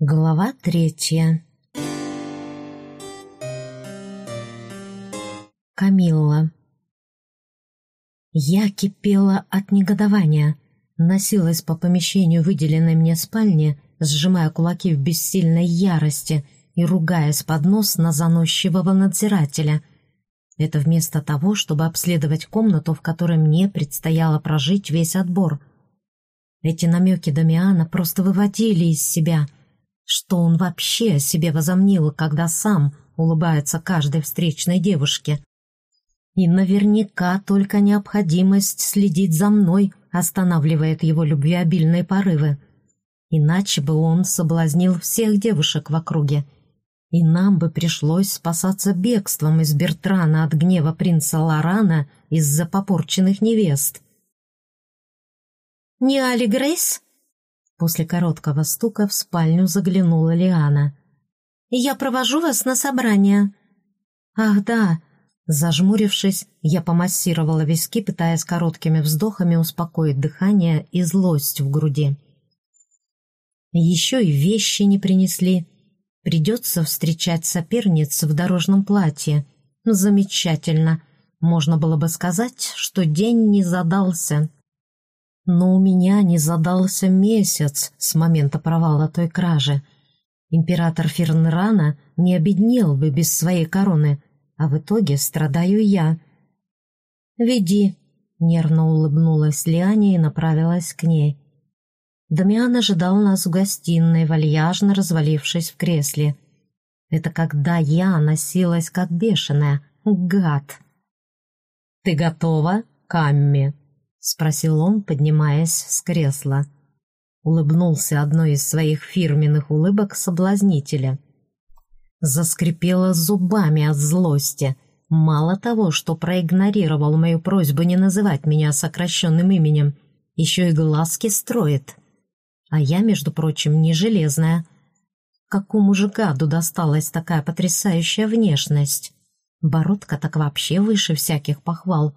Глава третья Камилла Я кипела от негодования, носилась по помещению выделенной мне спальни, сжимая кулаки в бессильной ярости и ругаясь под нос на заносчивого надзирателя. Это вместо того, чтобы обследовать комнату, в которой мне предстояло прожить весь отбор. Эти намеки Дамиана просто выводили из себя. Что он вообще о себе возомнил, когда сам улыбается каждой встречной девушке? И наверняка только необходимость следить за мной останавливает его любвеобильные порывы. Иначе бы он соблазнил всех девушек в округе. И нам бы пришлось спасаться бегством из Бертрана от гнева принца Лорана из-за попорченных невест. «Не Али Грейс?» После короткого стука в спальню заглянула Лиана. «Я провожу вас на собрание». «Ах, да!» Зажмурившись, я помассировала виски, пытаясь короткими вздохами успокоить дыхание и злость в груди. Еще и вещи не принесли. Придется встречать соперниц в дорожном платье. Замечательно. Можно было бы сказать, что день не задался. Но у меня не задался месяц с момента провала той кражи. Император Фернрана не обеднел бы без своей короны, а в итоге страдаю я. «Веди», — нервно улыбнулась Лиане и направилась к ней. Дамиан ожидал нас в гостиной, вальяжно развалившись в кресле. Это когда я носилась как бешеная. Гад! «Ты готова, Камми?» — спросил он, поднимаясь с кресла. Улыбнулся одной из своих фирменных улыбок соблазнителя. Заскрипела зубами от злости. Мало того, что проигнорировал мою просьбу не называть меня сокращенным именем, еще и глазки строит. А я, между прочим, не железная. Какому же гаду досталась такая потрясающая внешность? Бородка так вообще выше всяких похвал.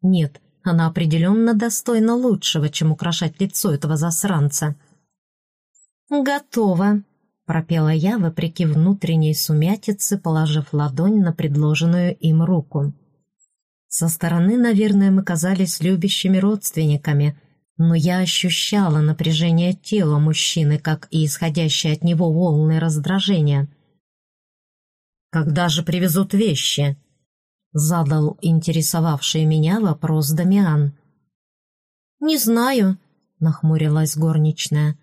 Нет, она определенно достойна лучшего, чем украшать лицо этого засранца. «Готово», — пропела я, вопреки внутренней сумятице, положив ладонь на предложенную им руку. Со стороны, наверное, мы казались любящими родственниками, но я ощущала напряжение тела мужчины, как и исходящее от него волны раздражения. «Когда же привезут вещи?» Задал интересовавший меня вопрос Дамиан. «Не знаю», — нахмурилась горничная.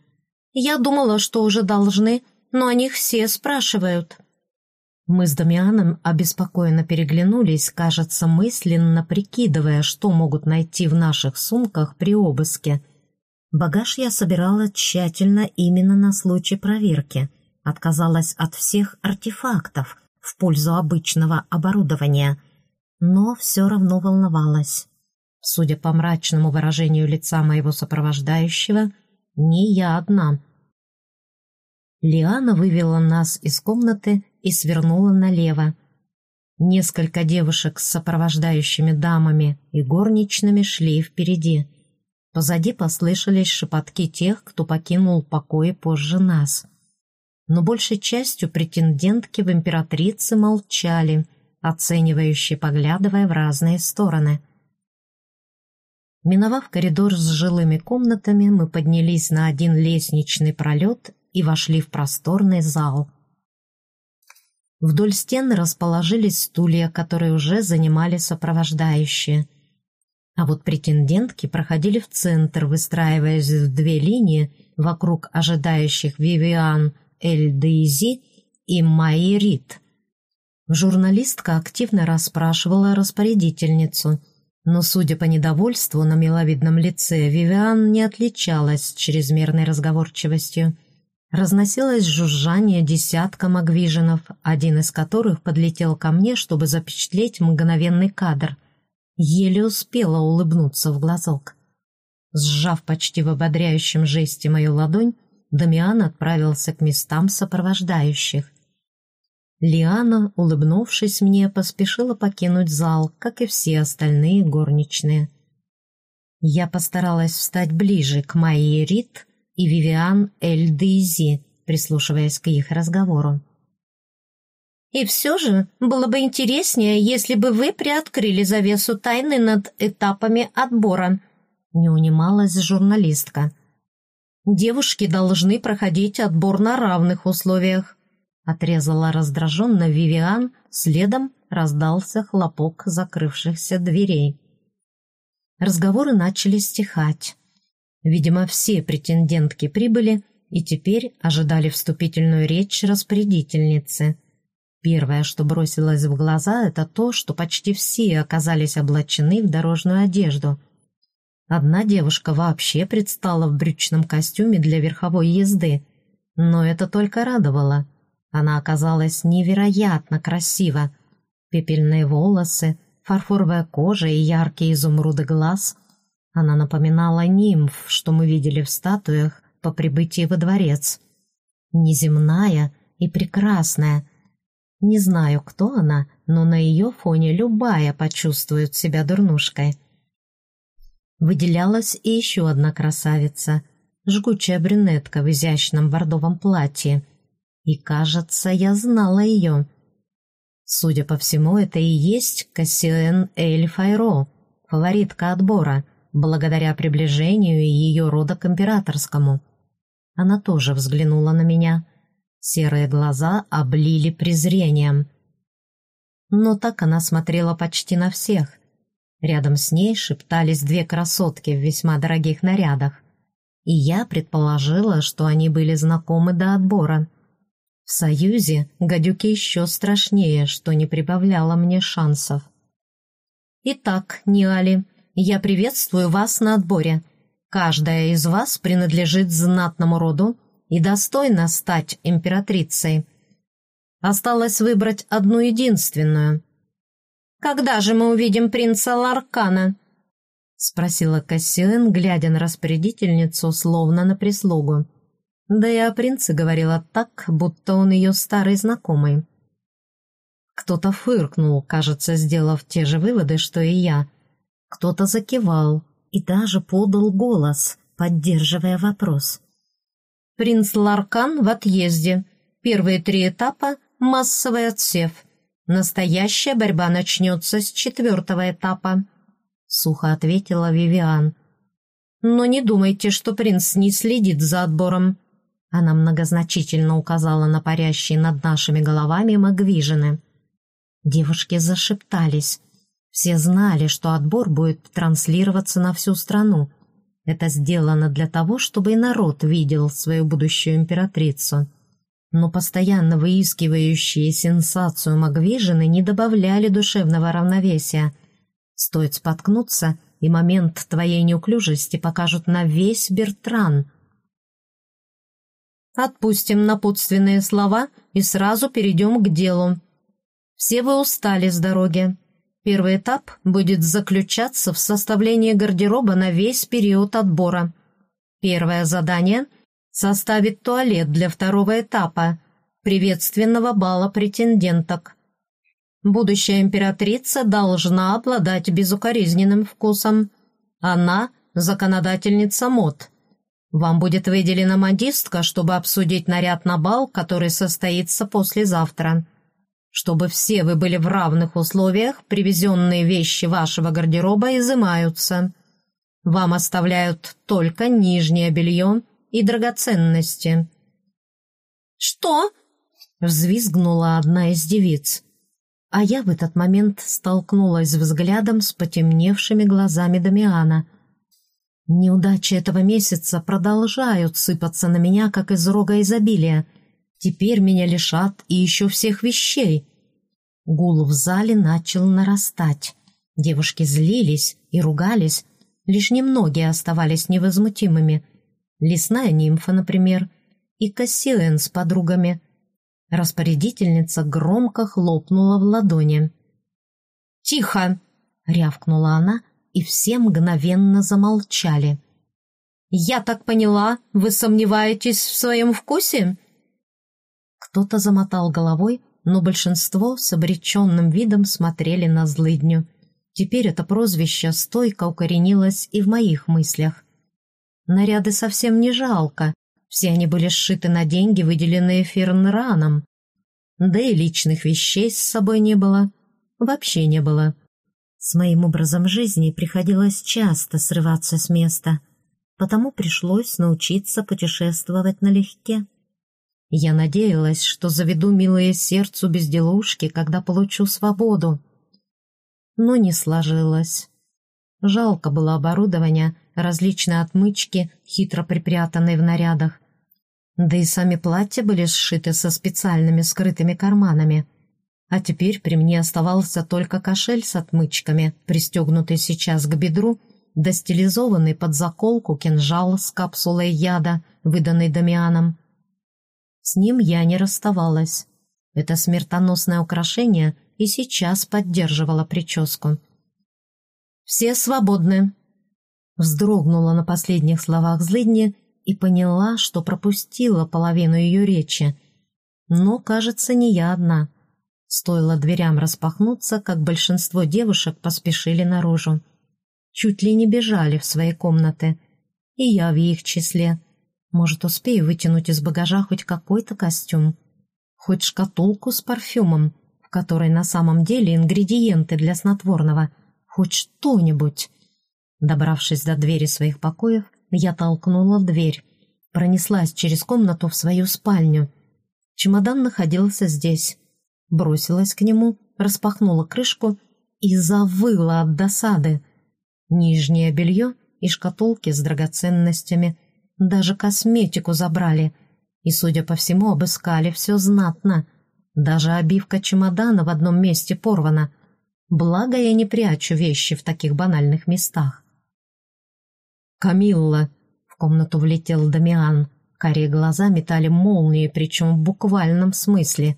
«Я думала, что уже должны, но о них все спрашивают». Мы с Дамианом обеспокоенно переглянулись, кажется, мысленно прикидывая, что могут найти в наших сумках при обыске. Багаж я собирала тщательно именно на случай проверки. Отказалась от всех артефактов в пользу обычного оборудования — но все равно волновалась. Судя по мрачному выражению лица моего сопровождающего, не я одна. Лиана вывела нас из комнаты и свернула налево. Несколько девушек с сопровождающими дамами и горничными шли впереди. Позади послышались шепотки тех, кто покинул покои позже нас. Но большей частью претендентки в императрице молчали — оценивающе поглядывая в разные стороны. Миновав коридор с жилыми комнатами, мы поднялись на один лестничный пролет и вошли в просторный зал. Вдоль стен расположились стулья, которые уже занимали сопровождающие. А вот претендентки проходили в центр, выстраиваясь в две линии вокруг ожидающих Вивиан Эль Дейзи и Майи Рид — Журналистка активно расспрашивала распорядительницу, но, судя по недовольству на миловидном лице, Вивиан не отличалась чрезмерной разговорчивостью. Разносилось жужжание десятка магвиженов, один из которых подлетел ко мне, чтобы запечатлеть мгновенный кадр. Еле успела улыбнуться в глазок. Сжав почти в ободряющем жесте мою ладонь, Дамиан отправился к местам сопровождающих. Лиана, улыбнувшись мне, поспешила покинуть зал, как и все остальные горничные. Я постаралась встать ближе к Майе Рид и Вивиан Эль Дейзи, прислушиваясь к их разговору. «И все же было бы интереснее, если бы вы приоткрыли завесу тайны над этапами отбора», не унималась журналистка. «Девушки должны проходить отбор на равных условиях», отрезала раздраженно Вивиан, следом раздался хлопок закрывшихся дверей. Разговоры начали стихать. Видимо, все претендентки прибыли и теперь ожидали вступительную речь распорядительницы. Первое, что бросилось в глаза, это то, что почти все оказались облачены в дорожную одежду. Одна девушка вообще предстала в брючном костюме для верховой езды, но это только радовало. Она оказалась невероятно красива. Пепельные волосы, фарфоровая кожа и яркие изумруды глаз. Она напоминала нимф, что мы видели в статуях по прибытии во дворец. Неземная и прекрасная. Не знаю, кто она, но на ее фоне любая почувствует себя дурнушкой. Выделялась и еще одна красавица, жгучая брюнетка в изящном бордовом платье. И, кажется, я знала ее. Судя по всему, это и есть Кассиэн Эль Файро, фаворитка отбора, благодаря приближению ее рода к императорскому. Она тоже взглянула на меня. Серые глаза облили презрением. Но так она смотрела почти на всех — Рядом с ней шептались две красотки в весьма дорогих нарядах, и я предположила, что они были знакомы до отбора. В союзе гадюки еще страшнее, что не прибавляло мне шансов. «Итак, Ниали, я приветствую вас на отборе. Каждая из вас принадлежит знатному роду и достойна стать императрицей. Осталось выбрать одну единственную, когда же мы увидим принца Ларкана?» — спросила Кассиэн, глядя на распорядительницу, словно на прислугу. Да и о принце говорила так, будто он ее старый знакомый. Кто-то фыркнул, кажется, сделав те же выводы, что и я. Кто-то закивал и даже подал голос, поддерживая вопрос. «Принц Ларкан в отъезде. Первые три этапа — массовый отсев. Настоящая борьба начнется с четвертого этапа», — сухо ответила Вивиан. «Но не думайте, что принц не следит за отбором». Она многозначительно указала на парящие над нашими головами магвижины. Девушки зашептались. Все знали, что отбор будет транслироваться на всю страну. Это сделано для того, чтобы и народ видел свою будущую императрицу но постоянно выискивающие сенсацию Магвижины не добавляли душевного равновесия. Стоит споткнуться, и момент твоей неуклюжести покажут на весь Бертран. Отпустим напутственные слова и сразу перейдем к делу. Все вы устали с дороги. Первый этап будет заключаться в составлении гардероба на весь период отбора. Первое задание — составит туалет для второго этапа приветственного бала претенденток. Будущая императрица должна обладать безукоризненным вкусом. Она – законодательница мод. Вам будет выделена модистка, чтобы обсудить наряд на бал, который состоится послезавтра. Чтобы все вы были в равных условиях, привезенные вещи вашего гардероба изымаются. Вам оставляют только нижнее белье – и драгоценности». «Что?» — взвизгнула одна из девиц. А я в этот момент столкнулась взглядом с потемневшими глазами Дамиана. Неудачи этого месяца продолжают сыпаться на меня, как из рога изобилия. Теперь меня лишат и еще всех вещей. Гул в зале начал нарастать. Девушки злились и ругались, лишь немногие оставались невозмутимыми — лесная нимфа, например, и Кассиэн с подругами. Распорядительница громко хлопнула в ладони. «Тихо!» — рявкнула она, и все мгновенно замолчали. «Я так поняла, вы сомневаетесь в своем вкусе?» Кто-то замотал головой, но большинство с обреченным видом смотрели на злыдню. Теперь это прозвище стойко укоренилось и в моих мыслях. Наряды совсем не жалко, Все они были сшиты на деньги, выделенные Фернраном. Да и личных вещей с собой не было. Вообще не было. С моим образом жизни приходилось часто срываться с места, потому пришлось научиться путешествовать налегке. Я надеялась, что заведу милое сердцу безделушки, когда получу свободу. Но не сложилось. Жалко было оборудование, различные отмычки, хитро припрятанные в нарядах. Да и сами платья были сшиты со специальными скрытыми карманами. А теперь при мне оставался только кошель с отмычками, пристегнутый сейчас к бедру, да стилизованный под заколку кинжал с капсулой яда, выданный Дамианом. С ним я не расставалась. Это смертоносное украшение и сейчас поддерживало прическу. «Все свободны!» Вздрогнула на последних словах злыдни и поняла, что пропустила половину ее речи. Но, кажется, не я одна. Стоило дверям распахнуться, как большинство девушек поспешили наружу. Чуть ли не бежали в свои комнаты. И я в их числе. Может, успею вытянуть из багажа хоть какой-то костюм, хоть шкатулку с парфюмом, в которой на самом деле ингредиенты для снотворного, хоть что-нибудь. Добравшись до двери своих покоев, я толкнула дверь, пронеслась через комнату в свою спальню. Чемодан находился здесь. Бросилась к нему, распахнула крышку и завыла от досады. Нижнее белье и шкатулки с драгоценностями — даже косметику забрали. И, судя по всему, обыскали все знатно. Даже обивка чемодана в одном месте порвана. Благо я не прячу вещи в таких банальных местах. «Камилла!» — в комнату влетел Дамиан. Карие глаза метали молнии, причем в буквальном смысле.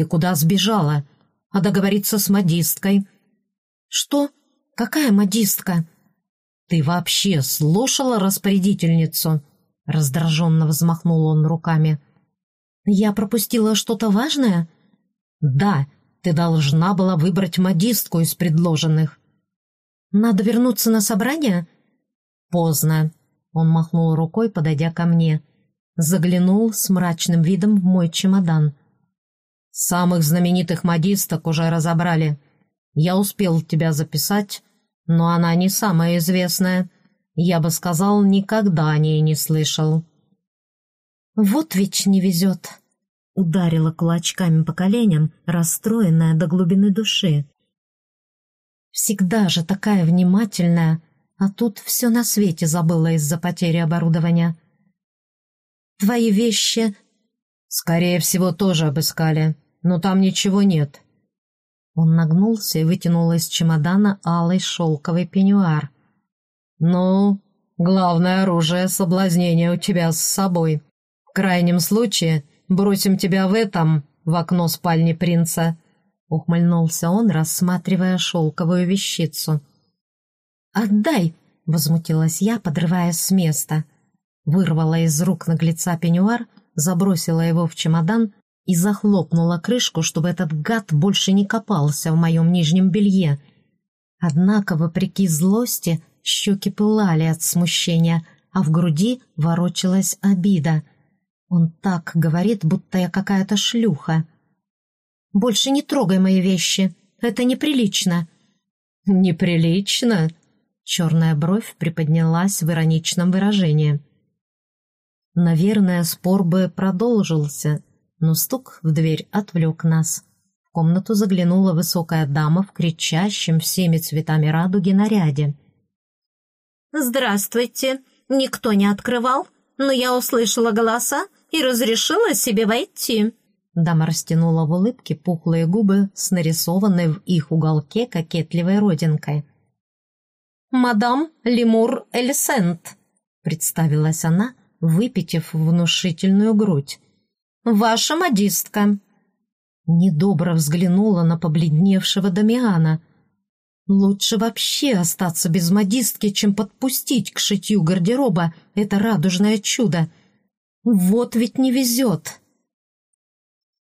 «Ты куда сбежала? А договориться с модисткой?» «Что? Какая модистка?» «Ты вообще слушала распорядительницу?» Раздраженно взмахнул он руками. «Я пропустила что-то важное?» «Да, ты должна была выбрать модистку из предложенных». «Надо вернуться на собрание?» «Поздно», — он махнул рукой, подойдя ко мне. Заглянул с мрачным видом в мой чемодан. «Самых знаменитых модисток уже разобрали. Я успел тебя записать, но она не самая известная. Я бы сказал, никогда о ней не слышал». «Вот ведь не везет», — ударила кулачками по коленям, расстроенная до глубины души. «Всегда же такая внимательная, а тут все на свете забыла из-за потери оборудования». «Твои вещи...» «Скорее всего, тоже обыскали, но там ничего нет», он нагнулся и вытянул из чемодана алый шелковый пеньюар. «Ну, главное оружие соблазнения у тебя с собой. В крайнем случае бросим тебя в этом, в окно спальни принца», — ухмыльнулся он, рассматривая шелковую вещицу. «Отдай!» — возмутилась я, подрываясь с места. Вырвала из рук наглеца пеньюар, забросила его в чемодан и захлопнула крышку, чтобы этот гад больше не копался в моем нижнем белье. Однако, вопреки злости, щеки пылали от смущения, а в груди ворочалась обида. Он так говорит, будто я какая-то шлюха. «Больше не трогай мои вещи, это неприлично». «Неприлично?» Черная бровь приподнялась в ироничном выражении. Наверное, спор бы продолжился, но стук в дверь отвлек нас. В комнату заглянула высокая дама в кричащем всеми цветами радуги наряде. «Здравствуйте! Никто не открывал, но я услышала голоса и разрешила себе войти». Дама растянула в улыбке пухлые губы с нарисованной в их уголке кокетливой родинкой. «Мадам Лемур Эльсент», — представилась она, выпитив внушительную грудь ваша модистка». Недобро взглянула на побледневшего Дамиана. «Лучше вообще остаться без модистки, чем подпустить к шитью гардероба это радужное чудо. Вот ведь не везет!»